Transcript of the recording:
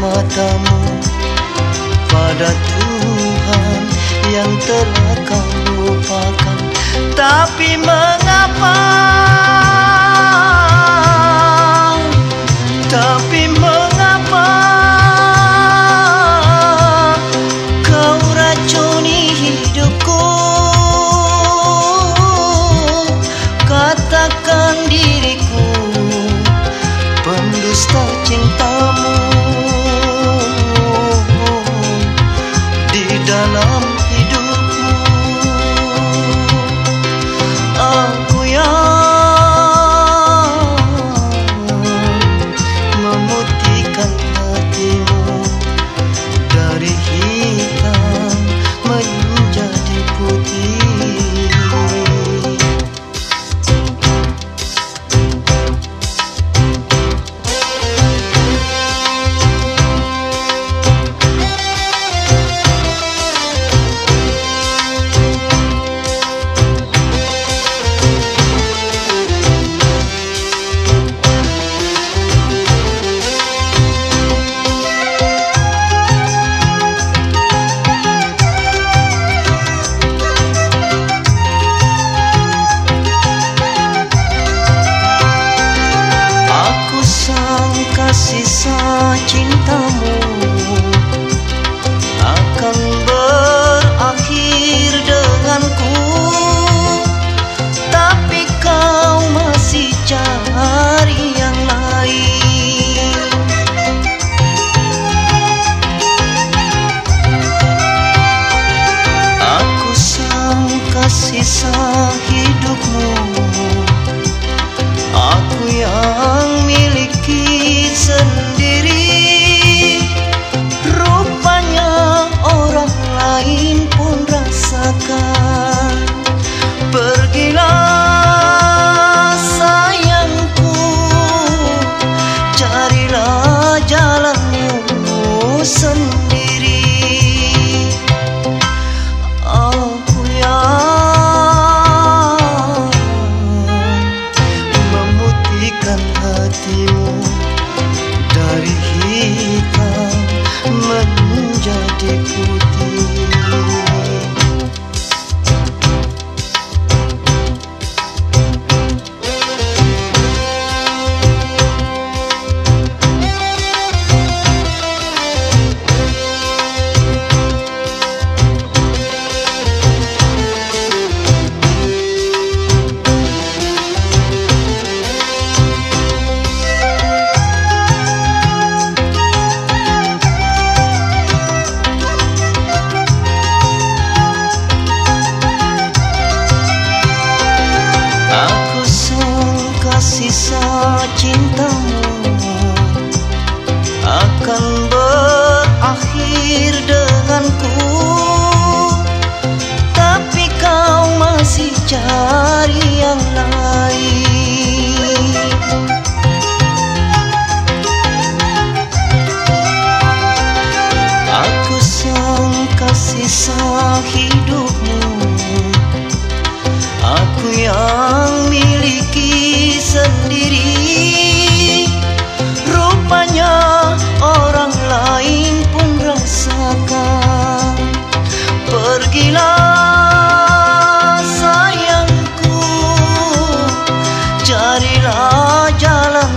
matamu pada Tuhan yang telah kau lupakan. Tapi mengapa sangka sisa cari yang lain. Aku sangka sisa hidupmu. Aku yang जल